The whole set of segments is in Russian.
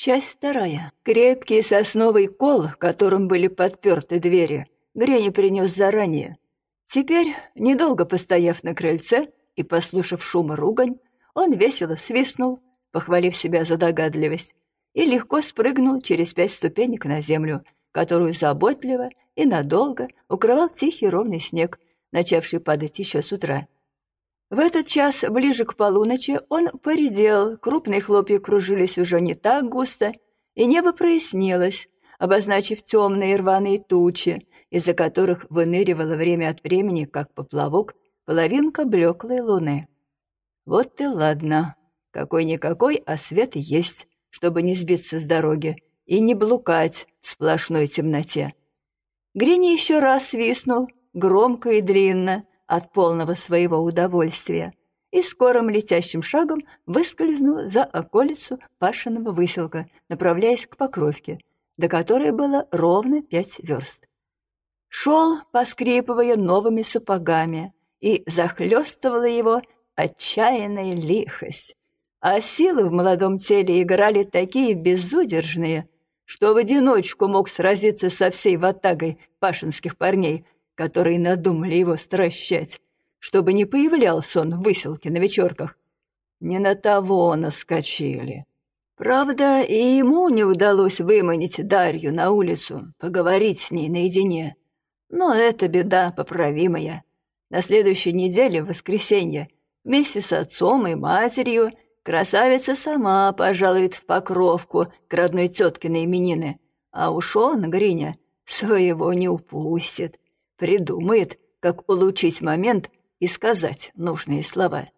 Часть вторая. Крепкий сосновый кол, которым были подперты двери, Греня принес заранее. Теперь, недолго постояв на крыльце и послушав шум и ругань, он весело свистнул, похвалив себя за догадливость, и легко спрыгнул через пять ступенек на землю, которую заботливо и надолго укрывал тихий ровный снег, начавший падать еще с утра. В этот час, ближе к полуночи, он поредел, крупные хлопья кружились уже не так густо, и небо прояснилось, обозначив темные рваные тучи, из-за которых выныривала время от времени, как поплавок, половинка блеклой луны. Вот и ладно. Какой-никакой, а свет есть, чтобы не сбиться с дороги и не блукать в сплошной темноте. Грини еще раз свистнул, громко и длинно, от полного своего удовольствия и скорым летящим шагом выскользнул за околицу Пашиного выселка, направляясь к Покровке, до которой было ровно пять верст. Шел, поскрипывая новыми сапогами, и захлестывала его отчаянная лихость. А силы в молодом теле играли такие безудержные, что в одиночку мог сразиться со всей ватагой пашинских парней — которые надумали его стращать, чтобы не появлялся он в выселке на вечерках. Не на того наскочили. Правда, и ему не удалось выманить Дарью на улицу, поговорить с ней наедине. Но это беда поправимая. На следующей неделе, в воскресенье, вместе с отцом и матерью красавица сама пожалует в Покровку к родной тетке на именины, а уж он, Гриня, своего не упустит придумает, как улучшить момент и сказать нужные слова.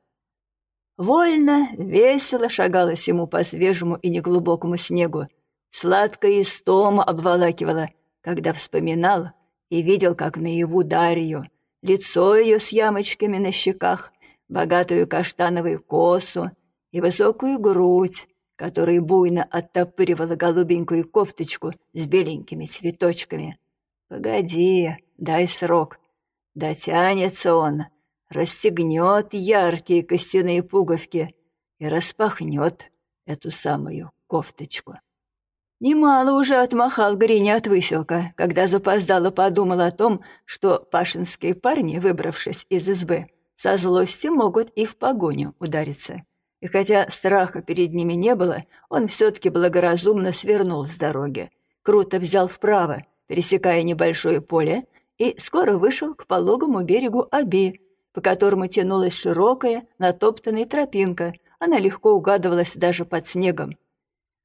Вольно, весело шагалось ему по свежему и неглубокому снегу, сладкая истома обволакивала, когда вспоминал и видел, как наяву Дарью, лицо ее с ямочками на щеках, богатую каштановую косу и высокую грудь, которая буйно оттопыривала голубенькую кофточку с беленькими цветочками. «Погоди, дай срок. Дотянется он, расстегнет яркие костяные пуговки и распахнет эту самую кофточку». Немало уже отмахал Гриня от выселка, когда запоздало подумал о том, что пашинские парни, выбравшись из избы, со злости могут и в погоню удариться. И хотя страха перед ними не было, он все-таки благоразумно свернул с дороги, круто взял вправо пересекая небольшое поле, и скоро вышел к пологому берегу Аби, по которому тянулась широкая, натоптанная тропинка, она легко угадывалась даже под снегом.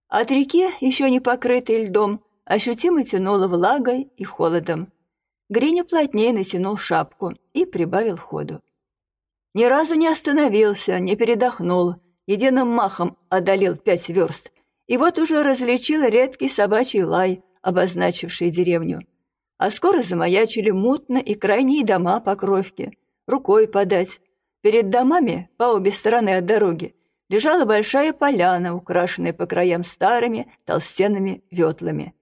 От реки, еще не покрытой льдом, ощутимо тянуло влагой и холодом. Гриня плотнее натянул шапку и прибавил ходу. Ни разу не остановился, не передохнул, единым махом одолел пять верст, и вот уже различил редкий собачий лай, обозначившие деревню. А скоро замаячили мутно и крайние дома Покровки. Рукой подать. Перед домами, по обе стороны от дороги, лежала большая поляна, украшенная по краям старыми толстенными ветлами.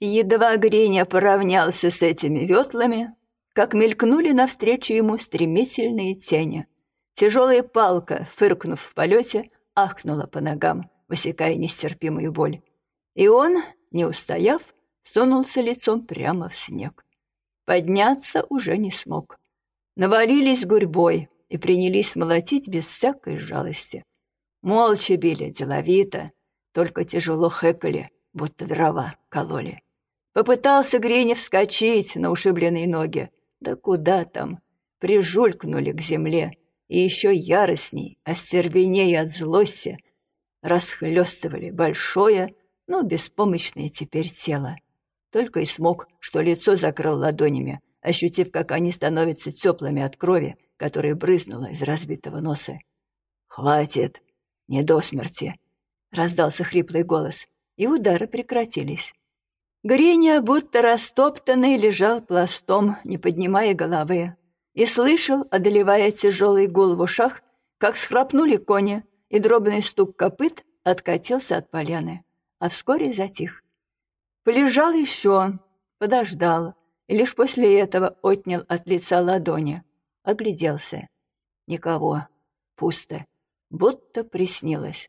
И едва Гриня поравнялся с этими ветлами, как мелькнули навстречу ему стремительные тени. Тяжелая палка, фыркнув в полете, ахнула по ногам, высекая нестерпимую боль. И он, не устояв, сунулся лицом прямо в снег. Подняться уже не смог. Навалились гурьбой и принялись молотить без всякой жалости. Молча били, деловито, только тяжело хэкали, будто дрова кололи. Попытался Гринев вскочить на ушибленные ноги. Да куда там? Прижулькнули к земле, и еще яростней, остервенее от злости, расхлестывали большое, но беспомощное теперь тело. Только и смог, что лицо закрыл ладонями, ощутив, как они становятся теплыми от крови, которая брызнула из разбитого носа. «Хватит! Не до смерти!» — раздался хриплый голос, и удары прекратились. Гриня, будто растоптанный, лежал пластом, не поднимая головы, и слышал, одолевая тяжелый гул в ушах, как схрапнули кони, и дробный стук копыт откатился от поляны, а вскоре затих. Полежал еще, подождал, и лишь после этого отнял от лица ладони. Огляделся. Никого. Пусто. Будто приснилось.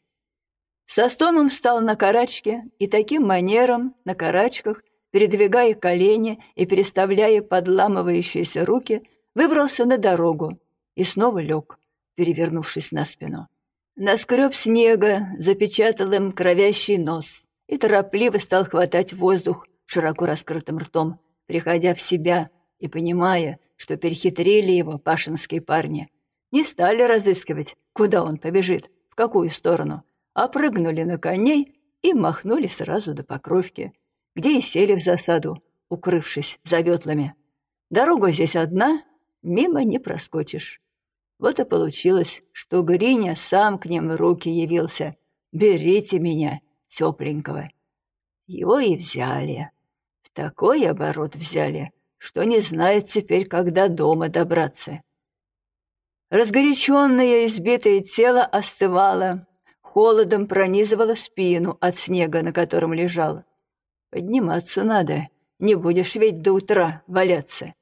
Со стоном встал на карачке и таким манером, на карачках, передвигая колени и переставляя подламывающиеся руки, выбрался на дорогу и снова лег, перевернувшись на спину. Наскреб снега, запечатал им кровящий нос и торопливо стал хватать воздух широко раскрытым ртом, приходя в себя и понимая, что перехитрили его пашинские парни. Не стали разыскивать, куда он побежит, в какую сторону, а прыгнули на коней и махнули сразу до Покровки, где и сели в засаду, укрывшись за ветлами. Дорога здесь одна, мимо не проскочишь. Вот и получилось, что Гриня сам к ним в руки явился. «Берите меня, тепленького». Его и взяли. В такой оборот взяли, что не знает теперь, когда дома добраться. Разгоряченное избитое тело остывало, холодом пронизывало спину от снега, на котором лежал. Подниматься надо, не будешь ведь до утра валяться.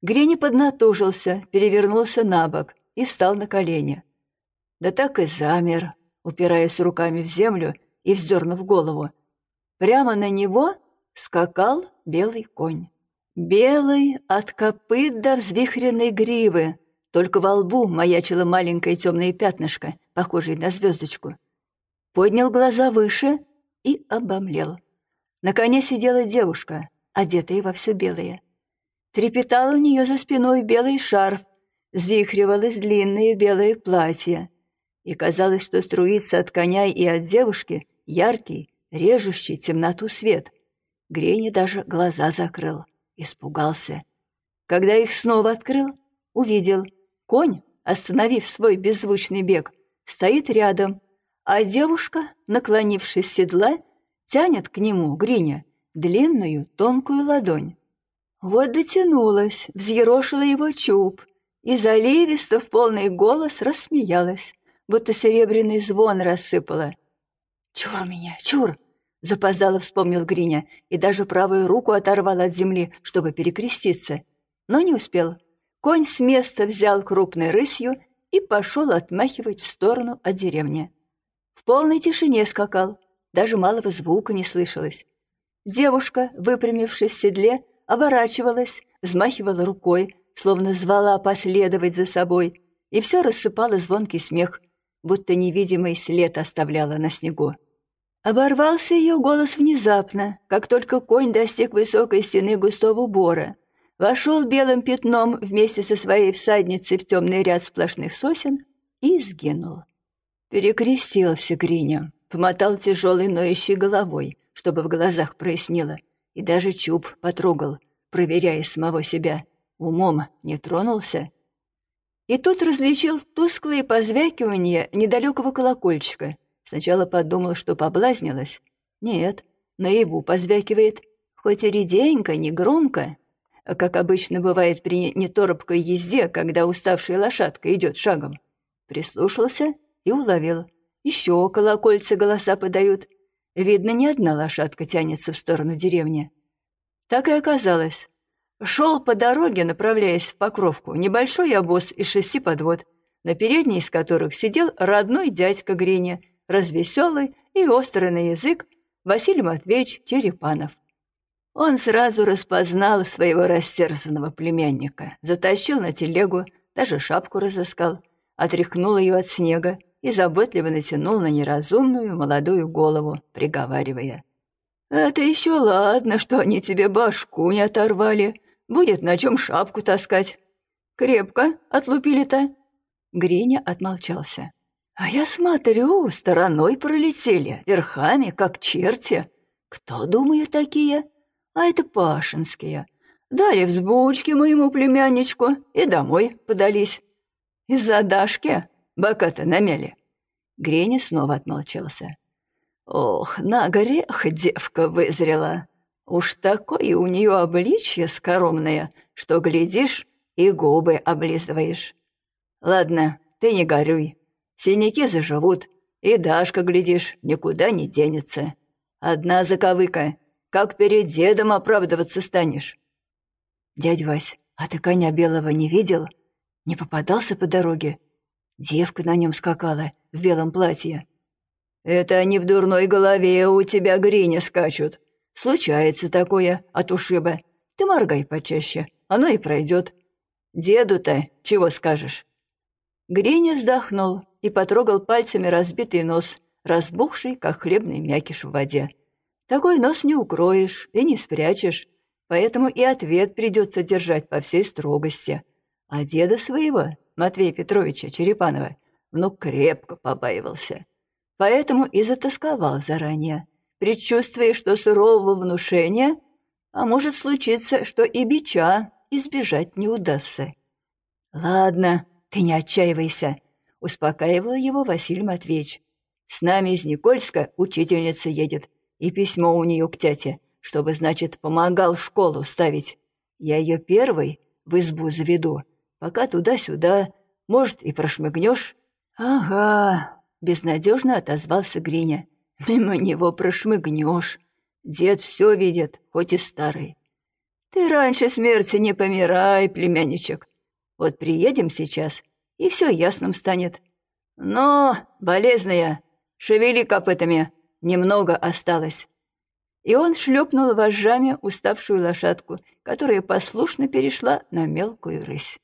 Грени поднатужился, перевернулся на бок и встал на колени. Да так и замер, упираясь руками в землю и вздернув голову. Прямо на него скакал белый конь. Белый от копыт до взвихренной гривы, только во лбу маячило маленькое темное пятнышко, похожее на звездочку. Поднял глаза выше и обомлел. На коне сидела девушка, одетая во все белое. Трепетал у нее за спиной белый шарф, звихривалось длинное белое платье. И казалось, что струится от коня и от девушки яркий, режущий темноту свет. Грени даже глаза закрыл. Испугался. Когда их снова открыл, увидел. Конь, остановив свой беззвучный бег, стоит рядом, а девушка, наклонившись с седла, тянет к нему, Гриня, длинную тонкую ладонь. Вот дотянулась, взъерошила его чуб и заливисто в полный голос рассмеялась, будто серебряный звон рассыпала. «Чур меня, чур!» Запоздало вспомнил Гриня и даже правую руку оторвал от земли, чтобы перекреститься. Но не успел. Конь с места взял крупной рысью и пошел отмахивать в сторону от деревни. В полной тишине скакал, даже малого звука не слышалось. Девушка, выпрямившись в седле, оборачивалась, взмахивала рукой, словно звала последовать за собой, и все рассыпало звонкий смех, будто невидимый след оставляла на снегу. Оборвался ее голос внезапно, как только конь достиг высокой стены густого бора. Вошел белым пятном вместе со своей всадницей в темный ряд сплошных сосен и сгинул. Перекрестился Гриня, помотал тяжелой ноющей головой, чтобы в глазах прояснило, и даже чуб потрогал, проверяя самого себя. Умом не тронулся. И тут различил тусклые позвякивания недалекого колокольчика — Сначала подумал, что поблазнилась. Нет, наяву позвякивает, хоть и реденько, не громко, как обычно бывает при неторопкой езде, когда уставшая лошадка идет шагом. Прислушался и уловил. Еще колокольцы голоса подают. Видно, не одна лошадка тянется в сторону деревни. Так и оказалось. Шел по дороге, направляясь в Покровку, небольшой обоз из шести подвод, на передней из которых сидел родной дядька Гриня — развеселый и острый на язык Василий Матвеевич Черепанов. Он сразу распознал своего растерзанного племянника, затащил на телегу, даже шапку разыскал, отряхнул ее от снега и заботливо натянул на неразумную молодую голову, приговаривая. «Это еще ладно, что они тебе башку не оторвали. Будет на чем шапку таскать. Крепко отлупили-то». Гриня отмолчался. А я смотрю, стороной пролетели, верхами, как черти. Кто, думаю, такие? А это пашинские. Дали взбучки моему племянничку и домой подались. Из-за Дашки бока-то намяли. Грени снова отмолчался. Ох, на грех девка вызрела. Уж такое у нее обличье скоромное, что глядишь и губы облизываешь. Ладно, ты не горюй. Синяки заживут, и Дашка, глядишь, никуда не денется. Одна заковыка, как перед дедом оправдываться станешь. Дядь Вась, а ты коня белого не видел? Не попадался по дороге? Девка на нем скакала в белом платье. Это не в дурной голове у тебя гриня скачут. Случается такое от ушиба. Ты моргай почаще, оно и пройдет. Деду-то чего скажешь?» Гриня вздохнул и потрогал пальцами разбитый нос, разбухший, как хлебный мякиш в воде. Такой нос не укроешь и не спрячешь, поэтому и ответ придется держать по всей строгости. А деда своего, Матвея Петровича Черепанова, внук крепко побаивался. Поэтому и затасковал заранее, предчувствуя, что сурового внушения, а может случиться, что и бича избежать не удастся. «Ладно, ты не отчаивайся», — успокаивал его Василий Матвеевич. «С нами из Никольска учительница едет, и письмо у нее к тяте, чтобы, значит, помогал школу ставить. Я ее первой в избу заведу, пока туда-сюда, может, и прошмыгнешь». «Ага», — безнадежно отозвался Гриня. «Мимо него прошмыгнешь. Дед все видит, хоть и старый. Ты раньше смерти не помирай, племянничек. Вот приедем сейчас, и все ясным станет. Но, болезная, шевели копытами, немного осталось». И он шлепнул вожжами уставшую лошадку, которая послушно перешла на мелкую рысь.